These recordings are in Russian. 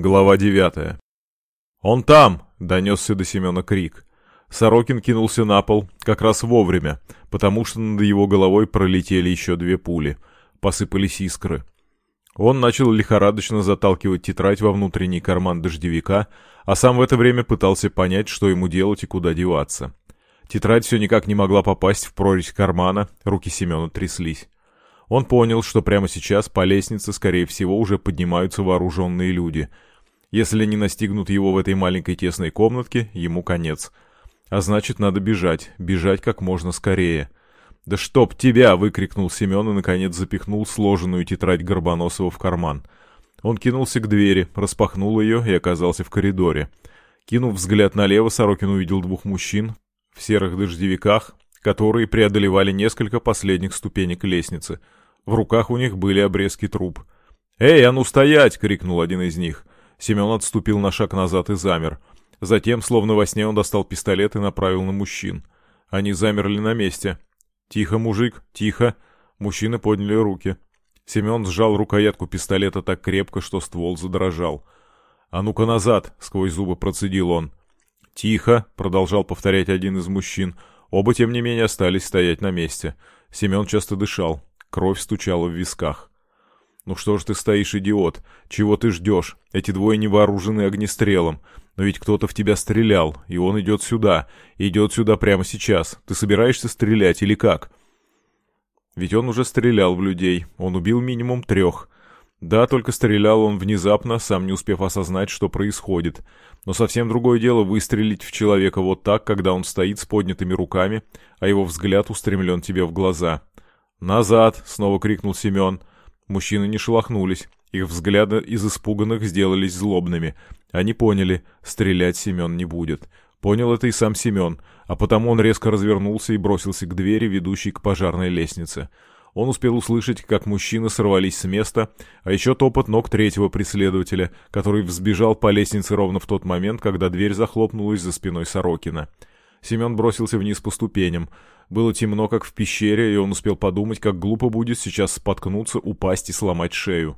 Глава девятая. «Он там!» — донесся до Семена крик. Сорокин кинулся на пол как раз вовремя, потому что над его головой пролетели еще две пули. Посыпались искры. Он начал лихорадочно заталкивать тетрадь во внутренний карман дождевика, а сам в это время пытался понять, что ему делать и куда деваться. Тетрадь все никак не могла попасть в прорезь кармана, руки Семена тряслись. Он понял, что прямо сейчас по лестнице, скорее всего, уже поднимаются вооруженные люди. Если не настигнут его в этой маленькой тесной комнатке, ему конец. А значит, надо бежать, бежать как можно скорее. «Да чтоб тебя!» — выкрикнул Семен и, наконец, запихнул сложенную тетрадь Горбоносова в карман. Он кинулся к двери, распахнул ее и оказался в коридоре. Кинув взгляд налево, Сорокин увидел двух мужчин в серых дождевиках, которые преодолевали несколько последних ступенек лестницы — в руках у них были обрезки труб. «Эй, а ну стоять!» — крикнул один из них. Семен отступил на шаг назад и замер. Затем, словно во сне, он достал пистолет и направил на мужчин. Они замерли на месте. «Тихо, мужик, тихо!» Мужчины подняли руки. Семен сжал рукоятку пистолета так крепко, что ствол задрожал. «А ну-ка назад!» — сквозь зубы процедил он. «Тихо!» — продолжал повторять один из мужчин. Оба, тем не менее, остались стоять на месте. Семен часто дышал. Кровь стучала в висках. «Ну что ж ты стоишь, идиот? Чего ты ждешь? Эти двое не вооружены огнестрелом. Но ведь кто-то в тебя стрелял, и он идет сюда. идет сюда прямо сейчас. Ты собираешься стрелять или как?» Ведь он уже стрелял в людей. Он убил минимум трех. Да, только стрелял он внезапно, сам не успев осознать, что происходит. Но совсем другое дело выстрелить в человека вот так, когда он стоит с поднятыми руками, а его взгляд устремлен тебе в глаза. «Назад!» — снова крикнул Семен. Мужчины не шелохнулись. Их взгляды из испуганных сделались злобными. Они поняли, стрелять Семен не будет. Понял это и сам Семен, а потому он резко развернулся и бросился к двери, ведущей к пожарной лестнице. Он успел услышать, как мужчины сорвались с места, а еще топот ног третьего преследователя, который взбежал по лестнице ровно в тот момент, когда дверь захлопнулась за спиной Сорокина. Семен бросился вниз по ступеням. Было темно, как в пещере, и он успел подумать, как глупо будет сейчас споткнуться, упасть и сломать шею.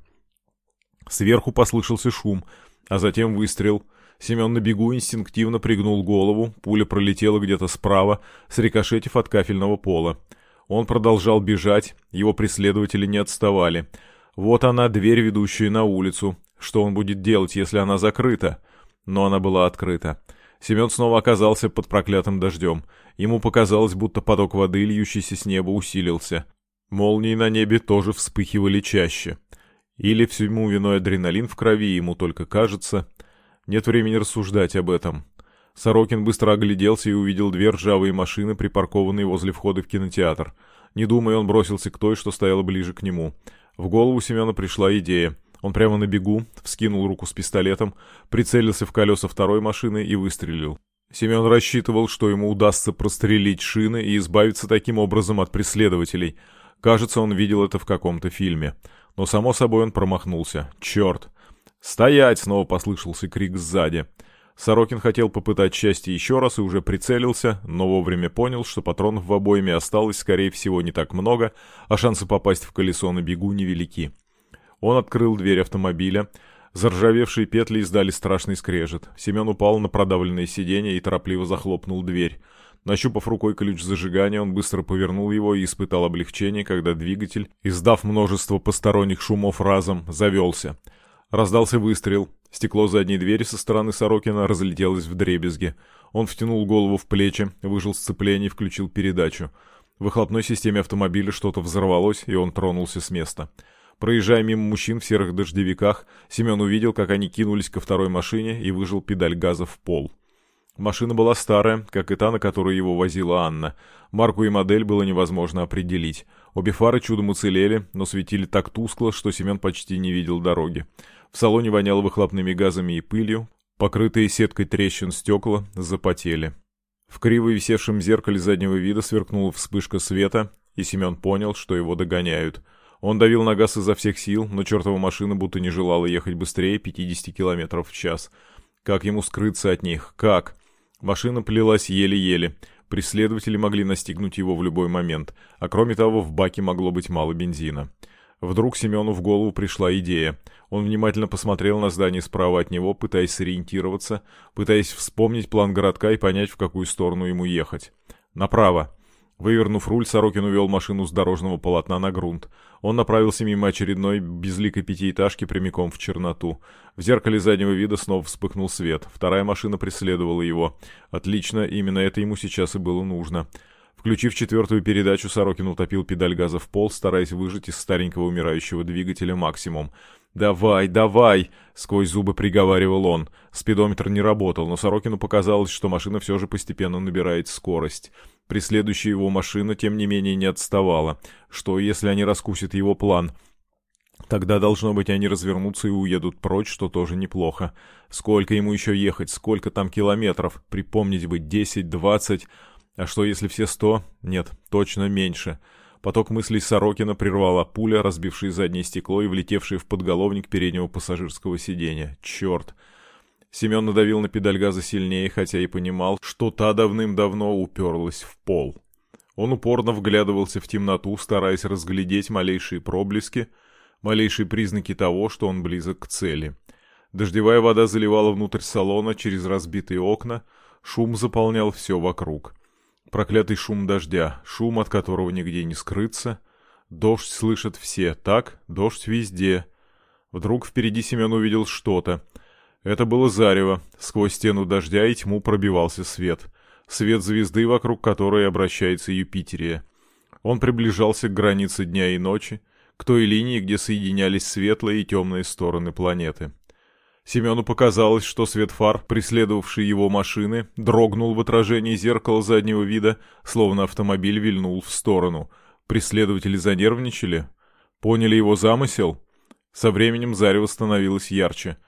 Сверху послышался шум, а затем выстрел. Семен на бегу инстинктивно пригнул голову, пуля пролетела где-то справа, срикошетив от кафельного пола. Он продолжал бежать, его преследователи не отставали. Вот она, дверь, ведущая на улицу. Что он будет делать, если она закрыта? Но она была открыта. Семен снова оказался под проклятым дождем. Ему показалось, будто поток воды, льющийся с неба, усилился. Молнии на небе тоже вспыхивали чаще. Или всему виной адреналин в крови, ему только кажется. Нет времени рассуждать об этом. Сорокин быстро огляделся и увидел две ржавые машины, припаркованные возле входа в кинотеатр. Не думая, он бросился к той, что стояла ближе к нему. В голову Семена пришла идея. Он прямо на бегу вскинул руку с пистолетом, прицелился в колеса второй машины и выстрелил. Семен рассчитывал, что ему удастся прострелить шины и избавиться таким образом от преследователей. Кажется, он видел это в каком-то фильме. Но, само собой, он промахнулся. «Черт!» «Стоять!» — снова послышался крик сзади. Сорокин хотел попытать счастье еще раз и уже прицелился, но вовремя понял, что патронов в обойме осталось, скорее всего, не так много, а шансы попасть в колесо на бегу невелики. Он открыл дверь автомобиля. Заржавевшие петли издали страшный скрежет. Семен упал на продавленное сиденье и торопливо захлопнул дверь. Нащупав рукой ключ зажигания, он быстро повернул его и испытал облегчение, когда двигатель, издав множество посторонних шумов разом, завелся. Раздался выстрел. Стекло задней двери со стороны Сорокина разлетелось в дребезги. Он втянул голову в плечи, выжил сцепление и включил передачу. В выхлопной системе автомобиля что-то взорвалось, и он тронулся с места. Проезжая мимо мужчин в серых дождевиках, Семен увидел, как они кинулись ко второй машине и выжил педаль газа в пол. Машина была старая, как и та, на которой его возила Анна. Марку и модель было невозможно определить. Обе фары чудом уцелели, но светили так тускло, что Семен почти не видел дороги. В салоне воняло выхлопными газами и пылью, покрытые сеткой трещин стекла запотели. В криво висевшем зеркале заднего вида сверкнула вспышка света, и Семен понял, что его догоняют — он давил на газ изо всех сил, но чертова машина будто не желала ехать быстрее 50 км в час. Как ему скрыться от них? Как? Машина плелась еле-еле. Преследователи могли настигнуть его в любой момент, а кроме того, в баке могло быть мало бензина. Вдруг Семену в голову пришла идея. Он внимательно посмотрел на здание справа от него, пытаясь сориентироваться, пытаясь вспомнить план городка и понять, в какую сторону ему ехать. Направо. Вывернув руль, Сорокин увел машину с дорожного полотна на грунт. Он направился мимо очередной безликой пятиэтажки прямиком в черноту. В зеркале заднего вида снова вспыхнул свет. Вторая машина преследовала его. Отлично, именно это ему сейчас и было нужно. Включив четвертую передачу, Сорокин утопил педаль газа в пол, стараясь выжать из старенького умирающего двигателя максимум. «Давай, давай!» — сквозь зубы приговаривал он. Спидометр не работал, но Сорокину показалось, что машина все же постепенно набирает скорость. Преследующая его машина, тем не менее, не отставала. Что, если они раскусят его план? Тогда, должно быть, они развернутся и уедут прочь, что тоже неплохо. Сколько ему еще ехать? Сколько там километров? Припомнить бы, десять, двадцать... А что, если все сто? Нет, точно меньше. Поток мыслей Сорокина прервала пуля, разбившая заднее стекло и влетевшая в подголовник переднего пассажирского сиденья. Черт! Семен надавил на педаль газа сильнее, хотя и понимал, что та давным-давно уперлась в пол. Он упорно вглядывался в темноту, стараясь разглядеть малейшие проблески, малейшие признаки того, что он близок к цели. Дождевая вода заливала внутрь салона через разбитые окна, шум заполнял все вокруг. Проклятый шум дождя, шум, от которого нигде не скрыться. Дождь слышат все, так? Дождь везде. Вдруг впереди Семен увидел что-то. Это было зарево. Сквозь стену дождя и тьму пробивался свет. Свет звезды, вокруг которой обращается Юпитерия. Он приближался к границе дня и ночи, к той линии, где соединялись светлые и темные стороны планеты. Семену показалось, что свет фар, преследовавший его машины, дрогнул в отражении зеркала заднего вида, словно автомобиль вильнул в сторону. Преследователи занервничали? Поняли его замысел? Со временем зарево становилось ярче.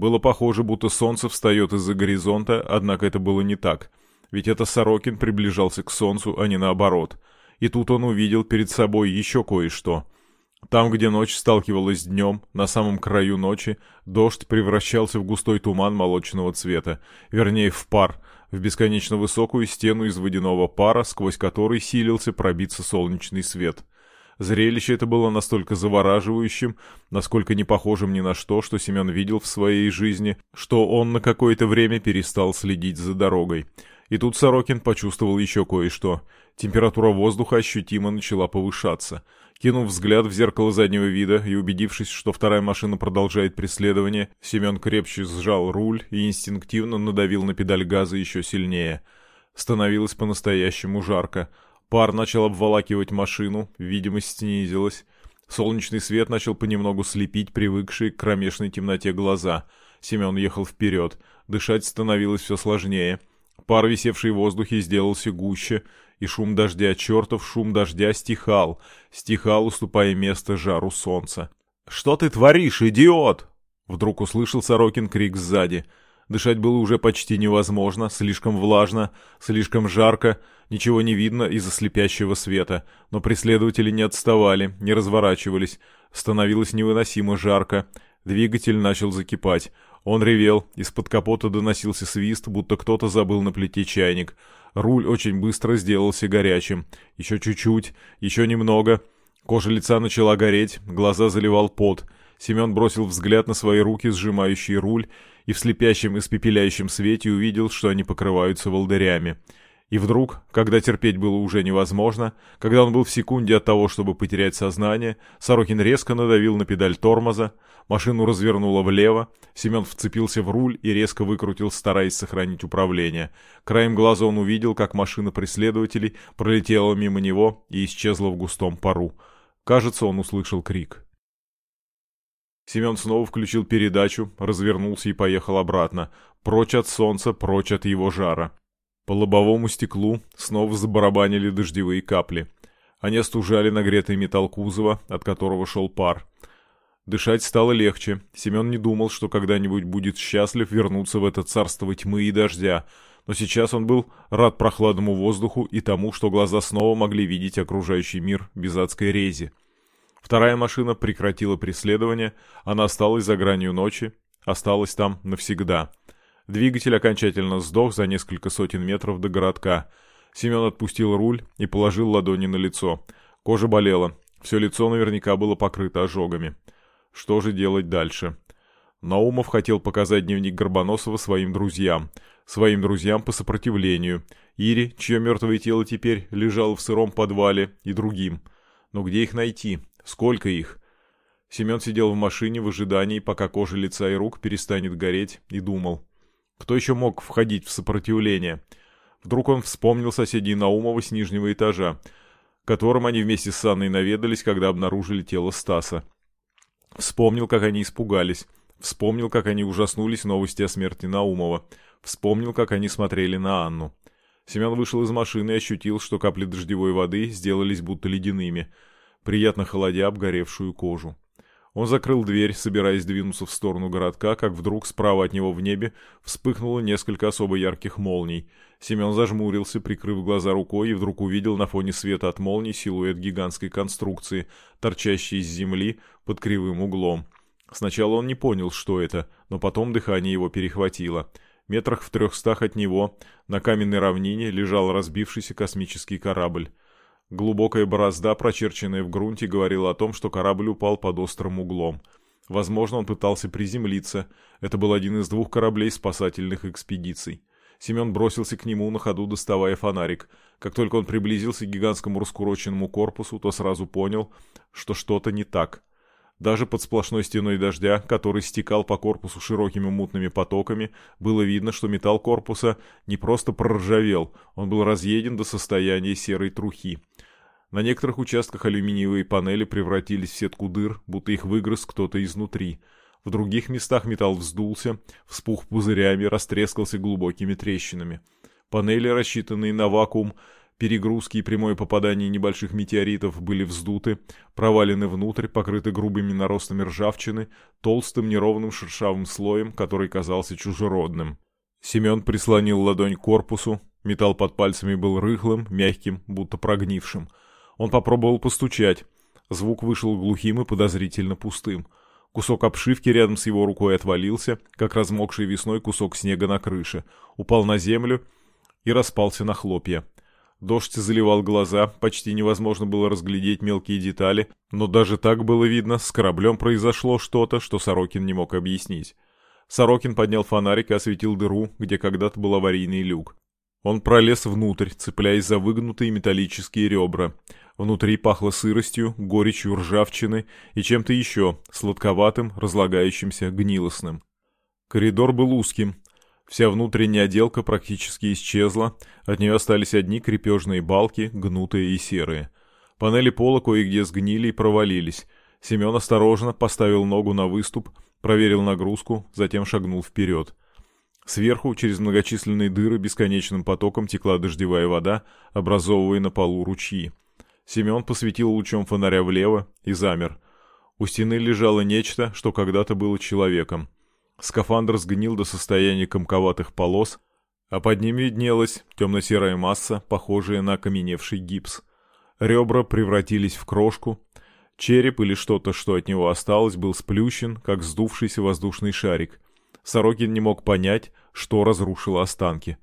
Было похоже, будто солнце встает из-за горизонта, однако это было не так. Ведь это Сорокин приближался к солнцу, а не наоборот. И тут он увидел перед собой еще кое-что — там, где ночь сталкивалась с днем, на самом краю ночи, дождь превращался в густой туман молочного цвета, вернее в пар, в бесконечно высокую стену из водяного пара, сквозь который силился пробиться солнечный свет. Зрелище это было настолько завораживающим, насколько не похожим ни на что, что Семен видел в своей жизни, что он на какое-то время перестал следить за дорогой. И тут Сорокин почувствовал еще кое-что. Температура воздуха ощутимо начала повышаться — Кинув взгляд в зеркало заднего вида и убедившись, что вторая машина продолжает преследование, Семен крепче сжал руль и инстинктивно надавил на педаль газа еще сильнее. Становилось по-настоящему жарко. Пар начал обволакивать машину, видимость снизилась. Солнечный свет начал понемногу слепить привыкшие к кромешной темноте глаза. Семен ехал вперед. Дышать становилось все сложнее. Пар, висевший в воздухе, сделался гуще, и шум дождя, чертов шум дождя стихал, стихал, уступая место жару солнца. «Что ты творишь, идиот?» Вдруг услышал Сорокин крик сзади. Дышать было уже почти невозможно, слишком влажно, слишком жарко, ничего не видно из-за слепящего света, но преследователи не отставали, не разворачивались, становилось невыносимо жарко, двигатель начал закипать. Он ревел, из-под капота доносился свист, будто кто-то забыл на плите чайник. Руль очень быстро сделался горячим. Еще чуть-чуть, еще немного. Кожа лица начала гореть, глаза заливал пот. Семен бросил взгляд на свои руки, сжимающие руль, и в слепящем испепеляющем свете увидел, что они покрываются волдырями. И вдруг, когда терпеть было уже невозможно, когда он был в секунде от того, чтобы потерять сознание, Сорокин резко надавил на педаль тормоза, машину развернуло влево, Семен вцепился в руль и резко выкрутил, стараясь сохранить управление. Краем глаза он увидел, как машина преследователей пролетела мимо него и исчезла в густом пару. Кажется, он услышал крик. Семен снова включил передачу, развернулся и поехал обратно. Прочь от солнца, прочь от его жара. По лобовому стеклу снова забарабанили дождевые капли. Они остужали нагретый металл кузова, от которого шел пар. Дышать стало легче. Семен не думал, что когда-нибудь будет счастлив вернуться в это царство тьмы и дождя, но сейчас он был рад прохладному воздуху и тому, что глаза снова могли видеть окружающий мир без адской рези. Вторая машина прекратила преследование, она осталась за гранью ночи, осталась там навсегда. Двигатель окончательно сдох за несколько сотен метров до городка. Семен отпустил руль и положил ладони на лицо. Кожа болела. Все лицо наверняка было покрыто ожогами. Что же делать дальше? Наумов хотел показать дневник Горбоносова своим друзьям. Своим друзьям по сопротивлению. Ире, чье мертвое тело теперь лежало в сыром подвале, и другим. Но где их найти? Сколько их? Семен сидел в машине в ожидании, пока кожа лица и рук перестанет гореть, и думал. Кто еще мог входить в сопротивление? Вдруг он вспомнил соседей Наумова с нижнего этажа, которым они вместе с Анной наведались, когда обнаружили тело Стаса. Вспомнил, как они испугались. Вспомнил, как они ужаснулись новости о смерти Наумова. Вспомнил, как они смотрели на Анну. Семен вышел из машины и ощутил, что капли дождевой воды сделались будто ледяными, приятно холодя обгоревшую кожу. Он закрыл дверь, собираясь двинуться в сторону городка, как вдруг справа от него в небе вспыхнуло несколько особо ярких молний. Семен зажмурился, прикрыв глаза рукой, и вдруг увидел на фоне света от молний силуэт гигантской конструкции, торчащей из земли под кривым углом. Сначала он не понял, что это, но потом дыхание его перехватило. Метрах в трехстах от него, на каменной равнине, лежал разбившийся космический корабль. Глубокая борозда, прочерченная в грунте, говорила о том, что корабль упал под острым углом. Возможно, он пытался приземлиться. Это был один из двух кораблей спасательных экспедиций. Семен бросился к нему на ходу, доставая фонарик. Как только он приблизился к гигантскому раскуроченному корпусу, то сразу понял, что что-то не так. Даже под сплошной стеной дождя, который стекал по корпусу широкими мутными потоками, было видно, что металл корпуса не просто проржавел, он был разъеден до состояния серой трухи. На некоторых участках алюминиевые панели превратились в сетку дыр, будто их выгрыз кто-то изнутри. В других местах металл вздулся, вспух пузырями, растрескался глубокими трещинами. Панели, рассчитанные на вакуум, Перегрузки и прямое попадание небольших метеоритов были вздуты, провалены внутрь, покрыты грубыми наростами ржавчины, толстым неровным шершавым слоем, который казался чужеродным. Семен прислонил ладонь к корпусу, металл под пальцами был рыхлым, мягким, будто прогнившим. Он попробовал постучать. Звук вышел глухим и подозрительно пустым. Кусок обшивки рядом с его рукой отвалился, как размокший весной кусок снега на крыше, упал на землю и распался на хлопья. Дождь заливал глаза, почти невозможно было разглядеть мелкие детали, но даже так было видно, с кораблем произошло что-то, что Сорокин не мог объяснить. Сорокин поднял фонарик и осветил дыру, где когда-то был аварийный люк. Он пролез внутрь, цепляясь за выгнутые металлические ребра. Внутри пахло сыростью, горечью ржавчины и чем-то еще, сладковатым, разлагающимся, гнилостным. Коридор был узким, Вся внутренняя отделка практически исчезла, от нее остались одни крепежные балки, гнутые и серые. Панели пола кое-где сгнили и провалились. Семен осторожно поставил ногу на выступ, проверил нагрузку, затем шагнул вперед. Сверху, через многочисленные дыры, бесконечным потоком текла дождевая вода, образовывая на полу ручьи. Семен посветил лучом фонаря влево и замер. У стены лежало нечто, что когда-то было человеком. Скафандр сгнил до состояния комковатых полос, а под ним виднелась темно-серая масса, похожая на окаменевший гипс. Ребра превратились в крошку. Череп или что-то, что от него осталось, был сплющен, как сдувшийся воздушный шарик. Сорокин не мог понять, что разрушило останки.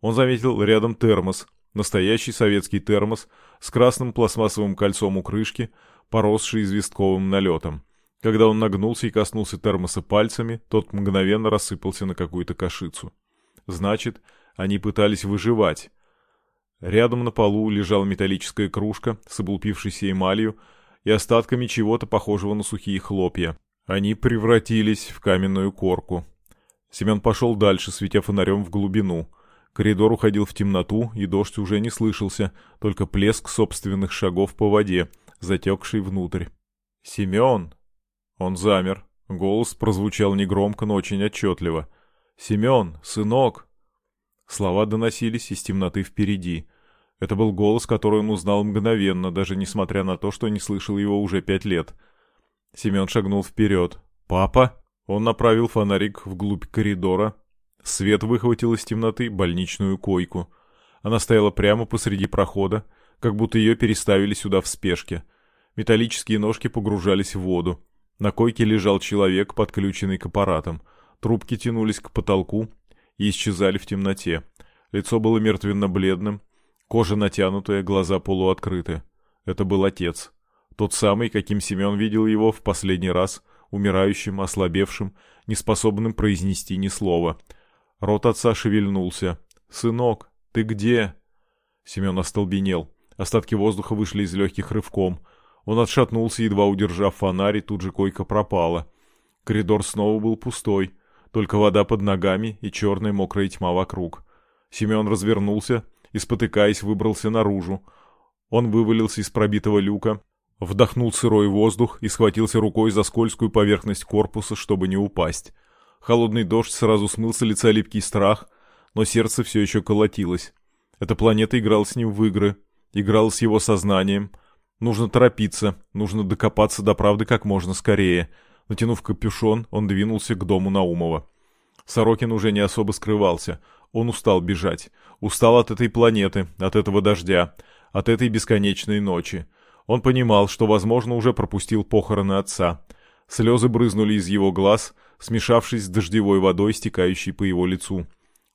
Он заметил рядом термос, настоящий советский термос с красным пластмассовым кольцом у крышки, поросший известковым налетом. Когда он нагнулся и коснулся термоса пальцами, тот мгновенно рассыпался на какую-то кашицу. Значит, они пытались выживать. Рядом на полу лежала металлическая кружка с облупившейся эмалью и остатками чего-то похожего на сухие хлопья. Они превратились в каменную корку. Семен пошел дальше, светя фонарем в глубину. Коридор уходил в темноту, и дождь уже не слышался, только плеск собственных шагов по воде, затекший внутрь. «Семен!» Он замер. Голос прозвучал негромко, но очень отчетливо. «Семен! Сынок!» Слова доносились из темноты впереди. Это был голос, который он узнал мгновенно, даже несмотря на то, что не слышал его уже пять лет. Семен шагнул вперед. «Папа?» Он направил фонарик вглубь коридора. Свет выхватил из темноты больничную койку. Она стояла прямо посреди прохода, как будто ее переставили сюда в спешке. Металлические ножки погружались в воду. На койке лежал человек, подключенный к аппаратам. Трубки тянулись к потолку и исчезали в темноте. Лицо было мертвенно-бледным, кожа натянутая, глаза полуоткрыты. Это был отец. Тот самый, каким Семен видел его в последний раз, умирающим, ослабевшим, неспособным произнести ни слова. Рот отца шевельнулся. «Сынок, ты где?» Семен остолбенел. Остатки воздуха вышли из легких рывком. Он отшатнулся, едва удержав фонарь, и тут же койка пропала. Коридор снова был пустой. Только вода под ногами и черная мокрая тьма вокруг. Семен развернулся и, спотыкаясь, выбрался наружу. Он вывалился из пробитого люка, вдохнул сырой воздух и схватился рукой за скользкую поверхность корпуса, чтобы не упасть. Холодный дождь сразу смыл с лица липкий страх, но сердце все еще колотилось. Эта планета играла с ним в игры, играла с его сознанием. Нужно торопиться, нужно докопаться до правды как можно скорее. Натянув капюшон, он двинулся к дому Наумова. Сорокин уже не особо скрывался. Он устал бежать. Устал от этой планеты, от этого дождя, от этой бесконечной ночи. Он понимал, что, возможно, уже пропустил похороны отца. Слезы брызнули из его глаз, смешавшись с дождевой водой, стекающей по его лицу.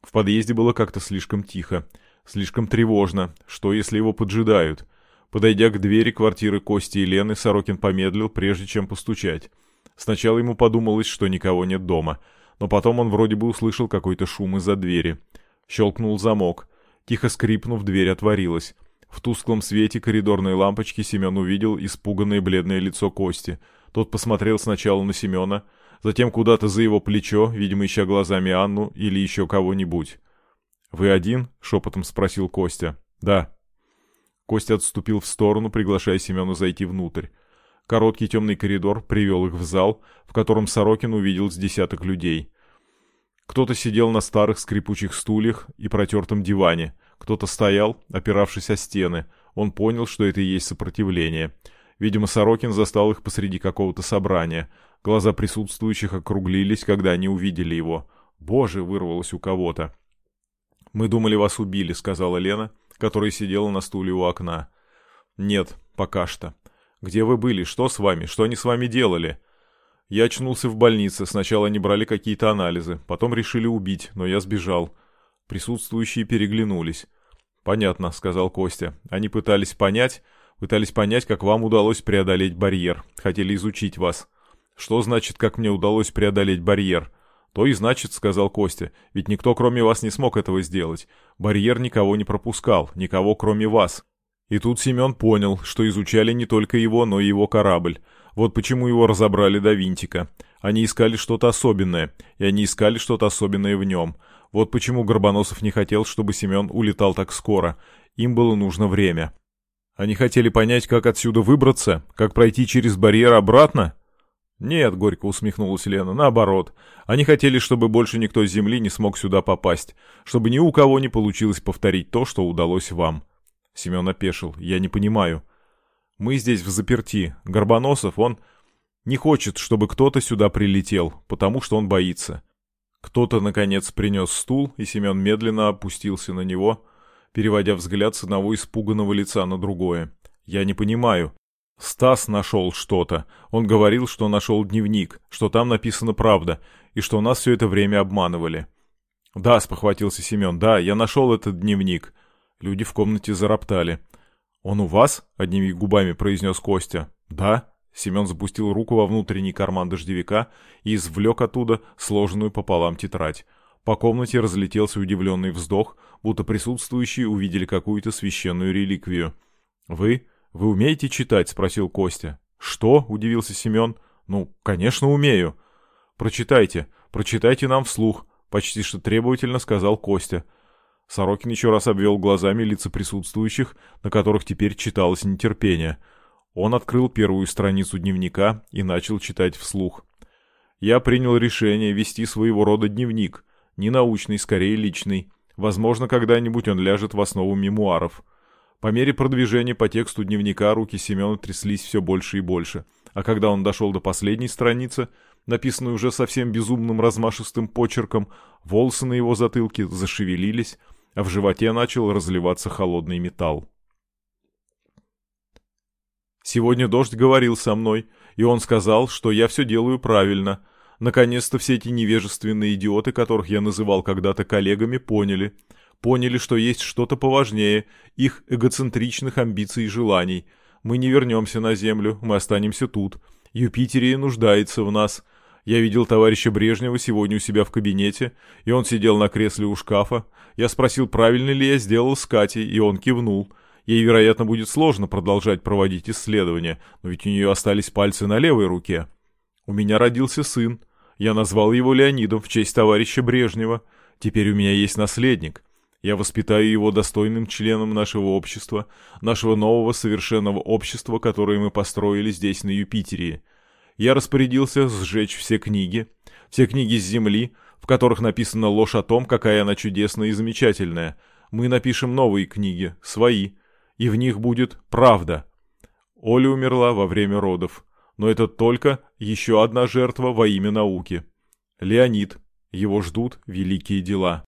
В подъезде было как-то слишком тихо. Слишком тревожно. Что, если его поджидают? Подойдя к двери квартиры Кости и Лены, Сорокин помедлил, прежде чем постучать. Сначала ему подумалось, что никого нет дома, но потом он вроде бы услышал какой-то шум из-за двери. Щелкнул замок. Тихо скрипнув, дверь отворилась. В тусклом свете коридорной лампочки Семен увидел испуганное бледное лицо Кости. Тот посмотрел сначала на Семена, затем куда-то за его плечо, видимо, ища глазами Анну или еще кого-нибудь. «Вы один?» — шепотом спросил Костя. «Да». Костя отступил в сторону, приглашая Семена зайти внутрь. Короткий темный коридор привел их в зал, в котором Сорокин увидел с десяток людей. Кто-то сидел на старых скрипучих стульях и протертом диване, кто-то стоял, опиравшись о стены. Он понял, что это и есть сопротивление. Видимо, Сорокин застал их посреди какого-то собрания. Глаза присутствующих округлились, когда они увидели его. «Боже!» — вырвалось у кого-то. «Мы думали, вас убили», — сказала Лена, которая сидела на стуле у окна. «Нет, пока что. Где вы были? Что с вами? Что они с вами делали?» «Я очнулся в больнице. Сначала они брали какие-то анализы. Потом решили убить, но я сбежал». Присутствующие переглянулись. «Понятно», — сказал Костя. «Они пытались понять, пытались понять, как вам удалось преодолеть барьер. Хотели изучить вас». «Что значит, как мне удалось преодолеть барьер?» «То и значит», — сказал Костя, — «ведь никто кроме вас не смог этого сделать. Барьер никого не пропускал, никого кроме вас». И тут Семен понял, что изучали не только его, но и его корабль. Вот почему его разобрали до винтика. Они искали что-то особенное, и они искали что-то особенное в нем. Вот почему Горбоносов не хотел, чтобы Семен улетал так скоро. Им было нужно время. Они хотели понять, как отсюда выбраться, как пройти через барьер обратно, «Нет», — горько усмехнулась Лена, — «наоборот. Они хотели, чтобы больше никто с Земли не смог сюда попасть, чтобы ни у кого не получилось повторить то, что удалось вам». Семен опешил. «Я не понимаю. Мы здесь в заперти. Горбоносов, он не хочет, чтобы кто-то сюда прилетел, потому что он боится». Кто-то, наконец, принес стул, и Семен медленно опустился на него, переводя взгляд с одного испуганного лица на другое. «Я не понимаю». Стас нашел что-то. Он говорил, что нашел дневник, что там написана правда, и что нас все это время обманывали. «Да», — спохватился Семен, — «да, я нашел этот дневник». Люди в комнате зароптали. «Он у вас?» — одними губами произнес Костя. «Да». Семен запустил руку во внутренний карман дождевика и извлек оттуда сложенную пополам тетрадь. По комнате разлетелся удивленный вздох, будто присутствующие увидели какую-то священную реликвию. «Вы?» «Вы умеете читать?» — спросил Костя. «Что?» — удивился Семен. «Ну, конечно, умею». «Прочитайте, прочитайте нам вслух», — почти что требовательно сказал Костя. Сорокин еще раз обвел глазами лица присутствующих, на которых теперь читалось нетерпение. Он открыл первую страницу дневника и начал читать вслух. «Я принял решение вести своего рода дневник, не научный, скорее личный. Возможно, когда-нибудь он ляжет в основу мемуаров». По мере продвижения по тексту дневника руки Семена тряслись все больше и больше, а когда он дошел до последней страницы, написанной уже совсем безумным размашистым почерком, волосы на его затылке зашевелились, а в животе начал разливаться холодный металл. Сегодня дождь говорил со мной, и он сказал, что я все делаю правильно. Наконец-то все эти невежественные идиоты, которых я называл когда-то коллегами, поняли — поняли, что есть что-то поважнее их эгоцентричных амбиций и желаний. Мы не вернемся на Землю, мы останемся тут. Юпитерия нуждается в нас. Я видел товарища Брежнева сегодня у себя в кабинете, и он сидел на кресле у шкафа. Я спросил, правильно ли я сделал с Катей, и он кивнул. Ей, вероятно, будет сложно продолжать проводить исследования, но ведь у нее остались пальцы на левой руке. У меня родился сын. Я назвал его Леонидом в честь товарища Брежнева. Теперь у меня есть наследник. Я воспитаю его достойным членом нашего общества, нашего нового совершенного общества, которое мы построили здесь, на Юпитере. Я распорядился сжечь все книги, все книги с Земли, в которых написана ложь о том, какая она чудесная и замечательная. Мы напишем новые книги, свои, и в них будет правда. Оля умерла во время родов, но это только еще одна жертва во имя науки. Леонид, его ждут великие дела.